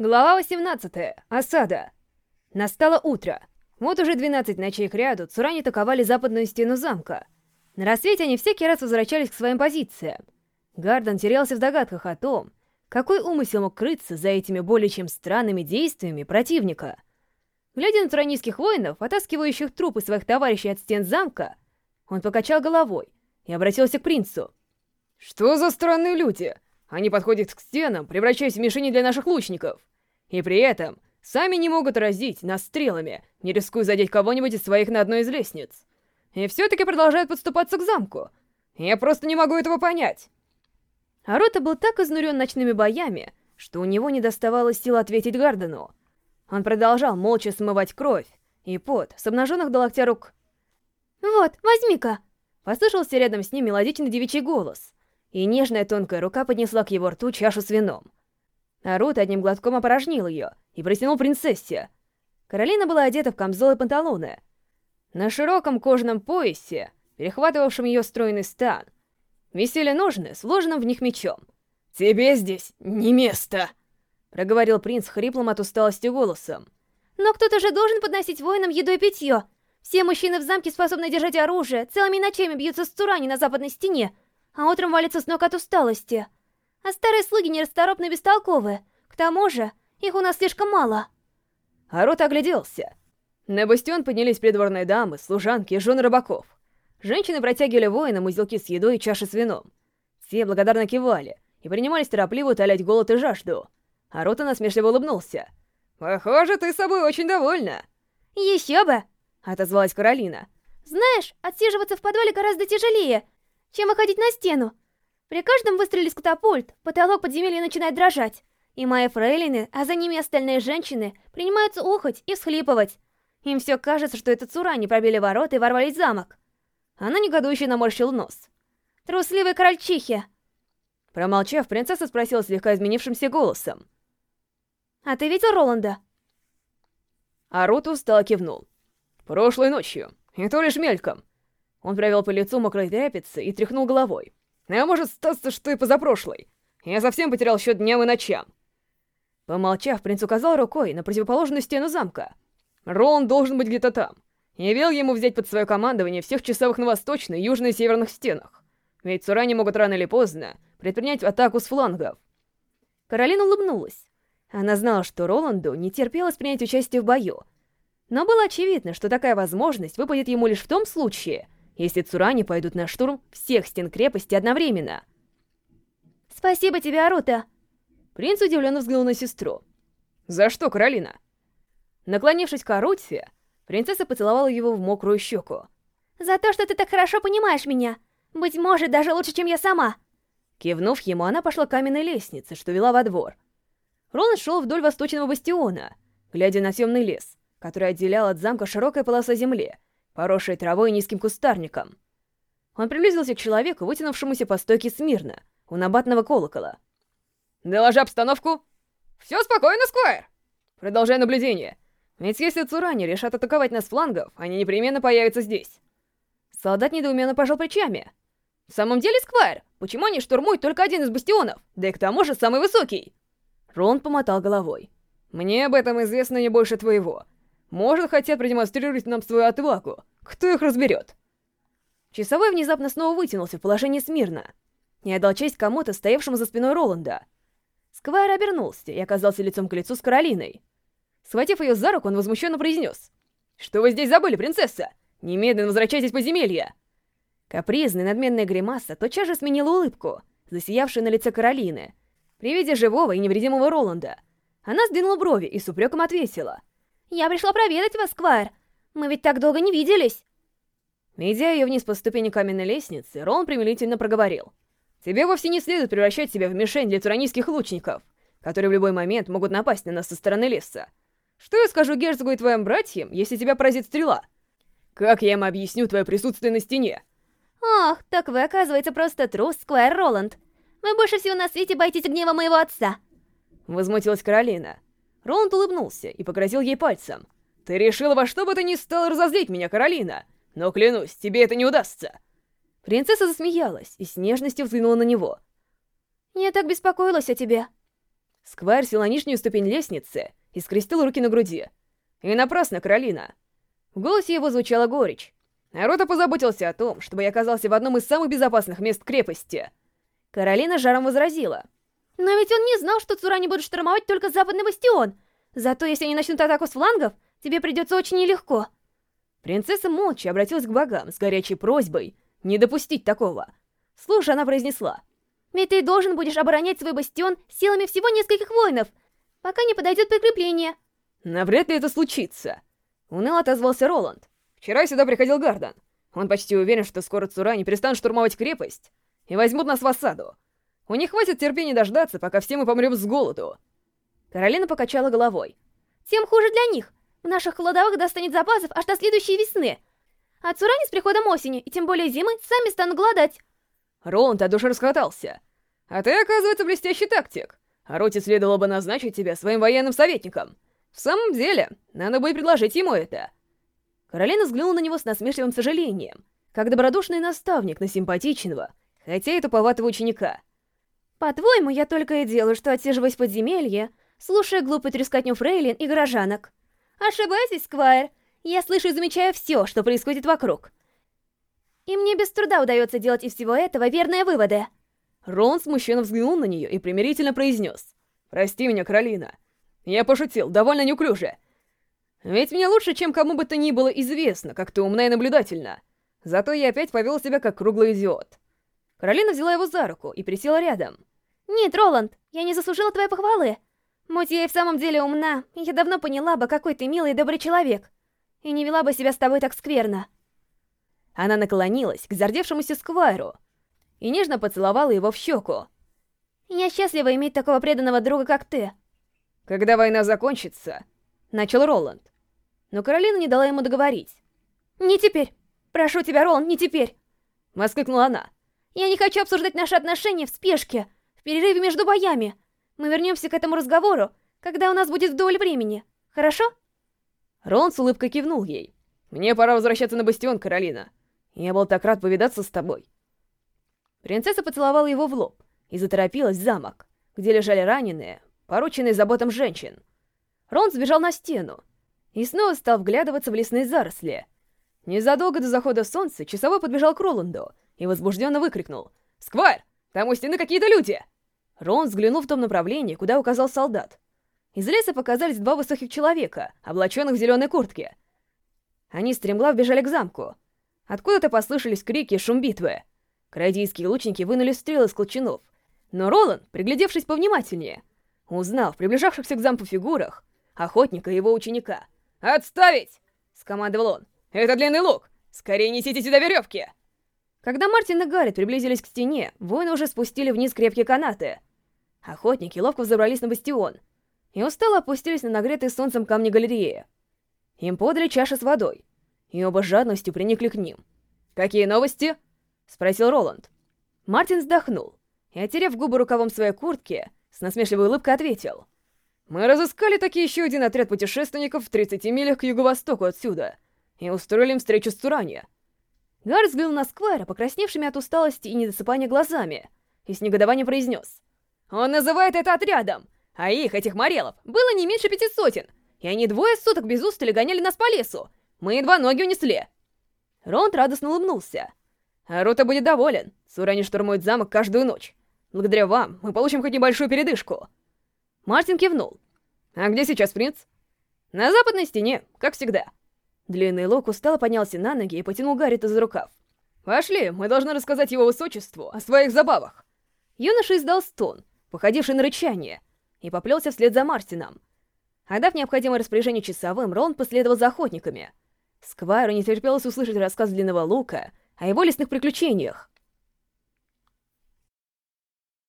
Глава 18. Осада. Настало утро. Вот уже 12 ночей кряду Цурани атаковали западную стену замка. На рассвете они всякий раз возвращались к своим позициям. Гарден терялся в догадках о том, какой умысел мог крыться за этими более чем странными действиями противника. Глядя на цуранийских воинов, оттаскивающих трупы своих товарищей от стен замка, он покачал головой и обратился к принцу. «Что за странные люди? Они подходят к стенам, превращаясь в мишени для наших лучников. И при этом сами не могут разить нас стрелами, не рискуя задеть кого-нибудь из своих на одной из лестниц. И все-таки продолжают подступаться к замку. Я просто не могу этого понять. Арота был так изнурен ночными боями, что у него не доставалось сил ответить Гардену. Он продолжал молча смывать кровь и пот с обнаженных до локтя рук. «Вот, возьми-ка!» Послышался рядом с ним мелодичный девичий голос, и нежная тонкая рука поднесла к его рту чашу с вином. Нарут одним глотком опорожнил ее и протянул принцессе. Каролина была одета в камзол и панталоны. На широком кожаном поясе, перехватывавшем ее стройный стан, висели ножны, сложенным в них мечом. «Тебе здесь не место!» — проговорил принц хриплым от усталости голосом. «Но кто-то же должен подносить воинам еду и питье. Все мужчины в замке способны держать оружие, целыми ночами бьются с Турани на западной стене, а утром валятся с ног от усталости. А старые слуги нерасторопны и бестолковы. К тому же, их у нас слишком мало. Арот огляделся. На бастион поднялись придворные дамы, служанки и жены рыбаков. Женщины протягивали воинам узелки с едой и чаши с вином. Все благодарно кивали и принимались торопливо утолять голод и жажду. Арота насмешливо улыбнулся. «Похоже, ты собой очень довольна». «Еще бы!» — отозвалась Каролина. «Знаешь, отсиживаться в подвале гораздо тяжелее, чем выходить на стену. При каждом выстреле из катапульт потолок подземелья начинает дрожать, и мои фрейлины, а за ними остальные женщины, принимаются охоть и всхлипывать. Им все кажется, что это цурани пробили ворота и ворвались в замок. Она негодующе наморщила нос. «Трусливые крольчихи!» Промолчав, принцесса спросила слегка изменившимся голосом. «А ты видел Роланда?» Аруту устало кивнул. «Прошлой ночью, и то лишь мельком». Он провел по лицу мокрой тряпицы и тряхнул головой. А может статься, что и позапрошлой. Я совсем потерял счет дням и ночам. Помолчав, принц указал рукой на противоположную стену замка. Роланд должен быть где-то там. Я велел ему взять под свое командование всех часовых на восточной, южной и северных стенах. Ведь Цурани могут рано или поздно предпринять атаку с флангов. Каролина улыбнулась. Она знала, что Роланду не терпелось принять участие в бою. Но было очевидно, что такая возможность выпадет ему лишь в том случае, если Цурани пойдут на штурм всех стен крепости одновременно. «Спасибо тебе, Арута!» Принц удивленно взглянул на сестру. «За что, Каролина?» Наклонившись к Аруте, принцесса поцеловала его в мокрую щеку. «За то, что ты так хорошо понимаешь меня. Быть может, даже лучше, чем я сама!» Кивнув ему, она пошла к каменной лестнице, что вела во двор. Роланд шел вдоль восточного бастиона, глядя на темный лес, который отделял от замка широкая полоса земли, поросшей травой и низким кустарником. Он приблизился к человеку, вытянувшемуся по стойке смирно, у набатного колокола. «Доложи обстановку!» «Все спокойно, Сквайр!» «Продолжай наблюдение. Ведь если Цурани решат атаковать нас флангов, они непременно появятся здесь». Солдат недоуменно пожал плечами. «В самом деле, Сквайр, почему они штурмуют только один из бастионов, да и к тому же самый высокий?» Рон помотал головой. «Мне об этом известно не больше твоего. Может, хотят продемонстрировать нам свою отвагу. Кто их разберет? Часовой внезапно снова вытянулся в положении смирно и отдал честь кому-то, стоявшему за спиной Роланда. Сквайр обернулся и оказался лицом к лицу с Каролиной. Схватив ее за руку, он возмущенно произнес. «Что вы здесь забыли, принцесса? Немедленно возвращайтесь в подземелье!» Капризная надменная гримаса тотчас же сменила улыбку, засиявшую на лице Каролины. При виде живого и невредимого Роланда, она сдвинула брови и с упреком ответила. Я пришла проведать вас, Сквайр. Мы ведь так долго не виделись. Идя ее вниз по ступени каменной лестницы, Рон примирительно проговорил. Тебе вовсе не следует превращать себя в мишень для туранийских лучников, которые в любой момент могут напасть на нас со стороны леса. Что я скажу герцогу и твоим братьям, если тебя поразит стрела? Как я им объясню твое присутствие на стене? Ох, так вы, оказывается, просто трус, Сквайр Роланд. Вы больше всего на свете боитесь гнева моего отца. Возмутилась Каролина. Роланд улыбнулся и погрозил ей пальцем. «Ты решила во что бы ты ни стала разозлить меня, Каролина! Но клянусь, тебе это не удастся!» Принцесса засмеялась и с нежностью взглянула на него. «Я так беспокоилась о тебе». Сквайр сел на нижнюю ступень лестницы и скрестил руки на груди. И напрасно, Каролина. В голосе его звучала горечь. Наруто позаботился о том, чтобы я оказался в одном из самых безопасных мест крепости. Каролина жаром возразила. Но ведь он не знал, что Цурани будут штурмовать только западный бастион. Зато если они начнут атаку с флангов, тебе придется очень нелегко. Принцесса молча обратилась к богам с горячей просьбой не допустить такого. Слушай, она произнесла. Ведь ты должен будешь оборонять свой бастион силами всего нескольких воинов, пока не подойдет подкрепление. Навряд ли это случится. Уныло отозвался Роланд. Вчера сюда приходил Гардан. Он почти уверен, что скоро Цурани перестанут штурмовать крепость и возьмут нас в осаду. У них хватит терпения дождаться, пока все мы помрем с голоду. Каролина покачала головой. Тем хуже для них. В наших кладовых достанет запасов аж до следующей весны. А Цурани с приходом осени, и тем более зимы, сами станут голодать. Роланд от души расхватался. А ты, оказывается, блестящий тактик. А Роте следовало бы назначить тебя своим военным советником. В самом деле, надо будет предложить ему это. Каролина взглянула на него с насмешливым сожалением, как добродушный наставник на симпатичного, хотя и туповатого ученика. «По-твоему, я только и делаю, что отсиживаюсь в подземелье, слушая глупую трескотню фрейлин и горожанок. Ошибаетесь, Сквайр. Я слышу и замечаю все, что происходит вокруг. И мне без труда удается делать из всего этого верные выводы. Рон смущенно взглянул на нее и примирительно произнес. «Прости меня, Каролина. Я пошутил, довольно неуклюже. Ведь мне лучше, чем кому бы то ни было известно, как ты умна и наблюдательна. Зато я опять повел себя как круглый идиот». Каролина взяла его за руку и присела рядом. «Нет, Роланд, я не заслужила твоей похвалы. Будь я и в самом деле умна, я давно поняла бы, какой ты милый и добрый человек. И не вела бы себя с тобой так скверно». Она наклонилась к зардевшемуся Сквайру и нежно поцеловала его в щеку. «Я счастлива иметь такого преданного друга, как ты». «Когда война закончится», — начал Роланд. Но Каролина не дала ему договорить. «Не теперь! Прошу тебя, Роланд, не теперь!» — воскликнула она. «Я не хочу обсуждать наши отношения в спешке, перерыве между боями. Мы вернемся к этому разговору, когда у нас будет вдоволь времени. Хорошо?» Роланд с улыбкой кивнул ей. «Мне пора возвращаться на бастион, Каролина. Я был так рад повидаться с тобой. Принцесса поцеловала его в лоб и заторопилась в замок, где лежали раненые, порученные заботам женщин. Рон сбежал на стену и снова стал вглядываться в лесные заросли. Незадолго до захода солнца часовой подбежал к Роланду и возбужденно выкрикнул. «Сквайр, там у стены какие-то люди!» Рон взглянул в том направлении, куда указал солдат. Из леса показались два высоких человека, облаченных в зеленой куртке. Они стремглав бежали к замку, Откуда-то послышались крики и шум битвы. Крайдийские лучники вынули стрелы из колчанов. Но Ролан, приглядевшись повнимательнее, узнал в приближавшихся к замку фигурах охотника и его ученика. «Отставить!» — скомандовал он. «Это длинный лук! Скорее несите сюда веревки!» Когда Мартин и Гаррет приблизились к стене, воины уже спустили вниз крепкие канаты. Охотники ловко взобрались на бастион и устало опустились на нагретые солнцем камни галереи. Им подали чаши с водой, и оба жадностью приникли к ним. «Какие новости?» — спросил Роланд. Мартин вздохнул и, отерев губы рукавом своей куртки, с насмешливой улыбкой ответил. «Мы разыскали таки еще один отряд путешественников в 30 милях к юго-востоку отсюда и устроили им встречу с Турани». Гар взглянул на Сквайра, покрасневшими от усталости и недосыпания глазами, и с негодованием произнес. «Он называет это отрядом, а их, этих морелов, было не меньше пяти сотен, и они двое суток без устали гоняли нас по лесу, мы едва ноги унесли!» Ронд радостно улыбнулся. «Рота будет доволен. Сурани штурмует замок каждую ночь. Благодаря вам мы получим хоть небольшую передышку». Мартин кивнул. «А где сейчас принц?» «На западной стене, как всегда». Длинный лук устало поднялся на ноги и потянул Гаррита за рукав. «Пошли, мы должны рассказать его высочеству о своих забавах». Юноша издал стон, походивший на рычание, и поплелся вслед за Мартином. Отдав необходимое распоряжение часовым, Рон последовал за охотниками — Сквайру не терпелось услышать рассказ Длинного Лука о его лесных приключениях.